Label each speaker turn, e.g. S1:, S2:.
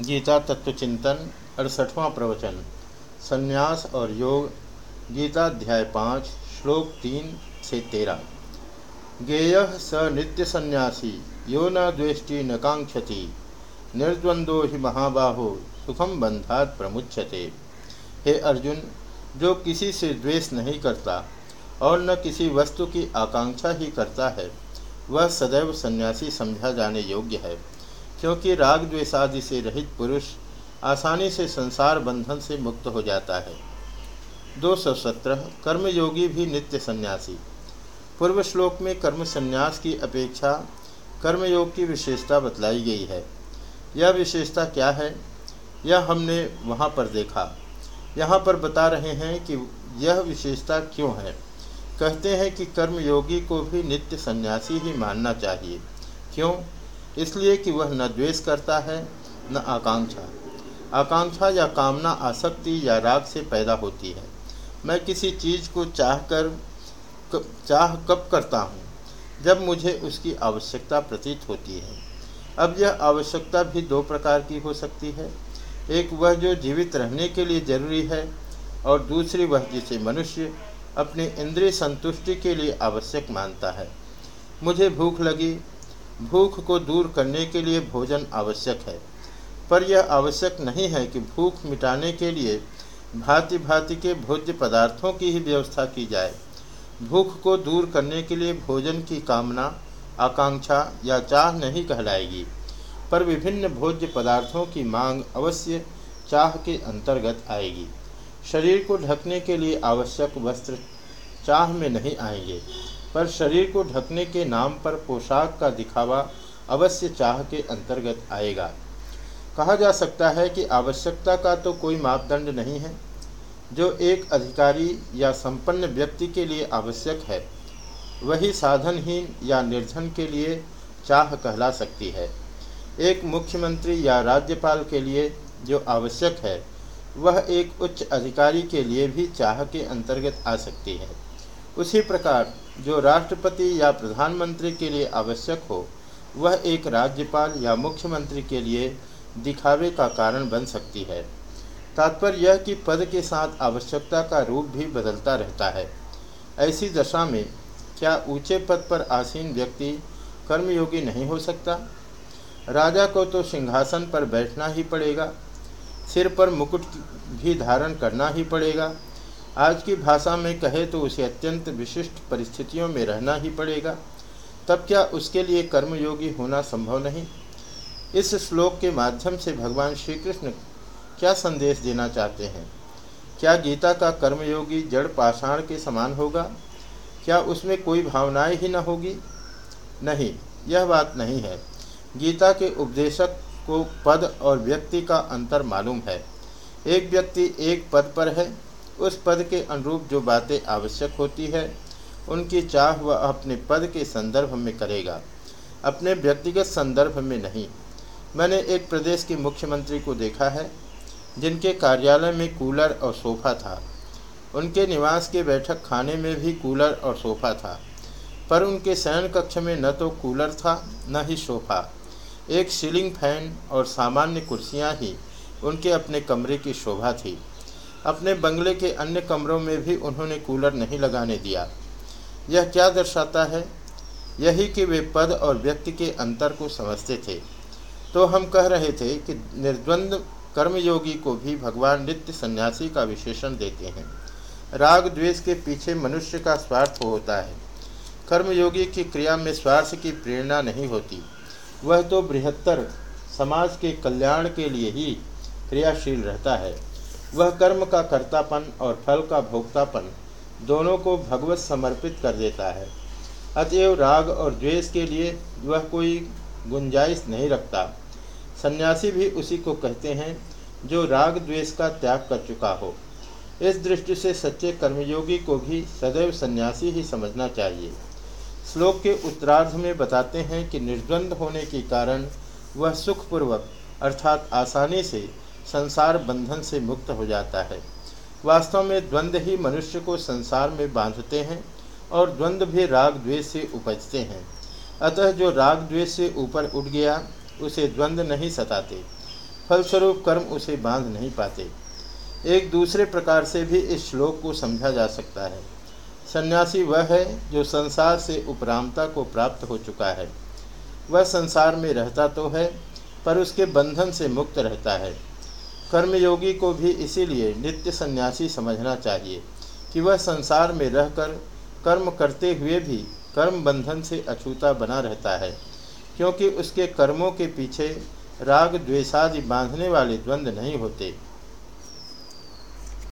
S1: गीता तत्व चिंतन, अड़सठवां प्रवचन, संन्यास और योग गीताध्याय पाँच, श्लोक तीन से तेरह। ज्ञेय स नित्य संन्यासी, यो न द्वेष्टि न कांक्षति, निर्द्वंदो ही महाबाहो सुखम बंधात प्रमुच्छते हे अर्जुन, जो किसी से द्वेष नहीं करता और न किसी वस्तु की आकांक्षा ही करता है, वह सदैव सन्यासी समझा जाने योग्य है। क्योंकि राग द्वेषादि से रहित पुरुष आसानी से संसार बंधन से मुक्त हो जाता है। 217 कर्मयोगी भी नित्य सन्यासी। पूर्व श्लोक में कर्म संन्यास की अपेक्षा कर्मयोग की विशेषता बतलाई गई है। यह विशेषता क्या है? यह हमने वहाँ पर देखा। यहाँ पर बता रहे हैं कि यह विशेषता क्यों है? कहते हैं कि कर्मयोगी को भी नित्य सन्यासी ही मानना चाहिए। क्यों? इसलिए कि वह न द्वेष करता है, न आकांक्षा। आकांक्षा या कामना आसक्ति या राग से पैदा होती है। मैं किसी चीज़ को चाह कर चाह कब करता हूँ? जब मुझे उसकी आवश्यकता प्रतीत होती है। अब यह आवश्यकता भी दो प्रकार की हो सकती है। एक वह जो जीवित रहने के लिए ज़रूरी है, और दूसरी वह जिसे मनुष्य अपनी इंद्रिय संतुष्टि के लिए आवश्यक मानता है। मुझे भूख लगी भूख को दूर करने के लिए भोजन आवश्यक है। पर यह आवश्यक नहीं है कि भूख मिटाने के लिए भांति भांति के भोज्य पदार्थों की ही व्यवस्था की जाए। भूख को दूर करने के लिए भोजन की कामना, आकांक्षा या चाह नहीं कहलाएगी, पर विभिन्न भोज्य पदार्थों की मांग अवश्य चाह के अंतर्गत आएगी। शरीर को ढकने के लिए आवश्यक वस्त्र चाह में नहीं आएँगे। पर शरीर को ढकने के नाम पर पोशाक का दिखावा अवश्य चाह के अंतर्गत आएगा। कहा जा सकता है कि आवश्यकता का तो कोई मापदंड नहीं है। जो एक अधिकारी या संपन्न व्यक्ति के लिए आवश्यक है, वही साधनहीन या निर्धन के लिए चाह कहला सकती है। एक मुख्यमंत्री या राज्यपाल के लिए जो आवश्यक है, वह एक उच्च अधिकारी के लिए भी चाह के अंतर्गत आ सकती है। उसी प्रकार जो राष्ट्रपति या प्रधानमंत्री के लिए आवश्यक हो, वह एक राज्यपाल या मुख्यमंत्री के लिए दिखावे का कारण बन सकती है। तात्पर्य यह कि पद के साथ आवश्यकता का रूप भी बदलता रहता है। ऐसी दशा में क्या ऊँचे पद पर आसीन व्यक्ति कर्मयोगी नहीं हो सकता? राजा को तो सिंहासन पर बैठना ही पड़ेगा, सिर पर मुकुट भी धारण करना ही पड़ेगा। आज की भाषा में कहे तो उसे अत्यंत विशिष्ट परिस्थितियों में रहना ही पड़ेगा। तब क्या उसके लिए कर्मयोगी होना संभव नहीं? इस श्लोक के माध्यम से भगवान श्री कृष्ण क्या संदेश देना चाहते हैं? क्या गीता का कर्मयोगी जड़ पाषाण के समान होगा? क्या उसमें कोई भावनाएँ ही न होगी? नहीं, यह बात नहीं है। गीता के उपदेशक को पद और व्यक्ति का अंतर मालूम है। एक व्यक्ति एक पद पर है उस पद के अनुरूप जो बातें आवश्यक होती है, उनकी चाह वह अपने पद के संदर्भ में करेगा। अपने व्यक्तिगत संदर्भ में नहीं। मैंने एक प्रदेश के मुख्यमंत्री को देखा है, जिनके कार्यालय में कूलर और सोफा था। उनके निवास के बैठक खाने में भी कूलर और सोफा था, पर उनके शयन कक्ष में न तो कूलर था, न ही सोफा। एक सीलिंग फ़ैन और सामान्य कुर्सियाँ ही उनके अपने कमरे की शोभा थी। अपने बंगले के अन्य कमरों में भी उन्होंने कूलर नहीं लगाने दिया। यह क्या दर्शाता है? यही कि वे पद और व्यक्ति के अंतर को समझते थे। तो हम कह रहे थे कि निर्द्वंद कर्मयोगी को भी भगवान नित्य सन्यासी का विशेषण देते हैं। राग द्वेष के पीछे मनुष्य का स्वार्थ होता है। कर्मयोगी की क्रिया में स्वार्थ की प्रेरणा नहीं होती। वह तो बृहत्तर समाज के कल्याण के लिए ही क्रियाशील रहता है। वह कर्म का कर्तापन और फल का भोक्तापन दोनों को भगवत समर्पित कर देता है। अतएव राग और द्वेष के लिए वह कोई गुंजाइश नहीं रखता। सन्यासी भी उसी को कहते हैं जो राग द्वेष का त्याग कर चुका हो। इस दृष्टि से सच्चे कर्मयोगी को भी सदैव सन्यासी ही समझना चाहिए। श्लोक के उत्तरार्ध में बताते हैं कि निर्द्वंद होने के कारण वह सुखपूर्वक, अर्थात आसानी से संसार बंधन से मुक्त हो जाता है। वास्तव में द्वंद्व ही मनुष्य को संसार में बांधते हैं और द्वंद्व भी राग द्वेष से उपजते हैं। अतः जो राग द्वेष से ऊपर उठ गया, उसे द्वंद्व नहीं सताते। फलस्वरूप कर्म उसे बाँध नहीं पाते। एक दूसरे प्रकार से भी इस श्लोक को समझा जा सकता है। सन्यासी वह है जो संसार से उपरामता को प्राप्त हो चुका है। वह संसार में रहता तो है, पर उसके बंधन से मुक्त रहता है। कर्मयोगी को भी इसीलिए नित्य सन्यासी समझना चाहिए कि वह संसार में रहकर कर्म करते हुए भी कर्म बंधन से अछूता बना रहता है, क्योंकि उसके कर्मों के पीछे राग, द्वेषादि बांधने वाले द्वंद्व नहीं होते।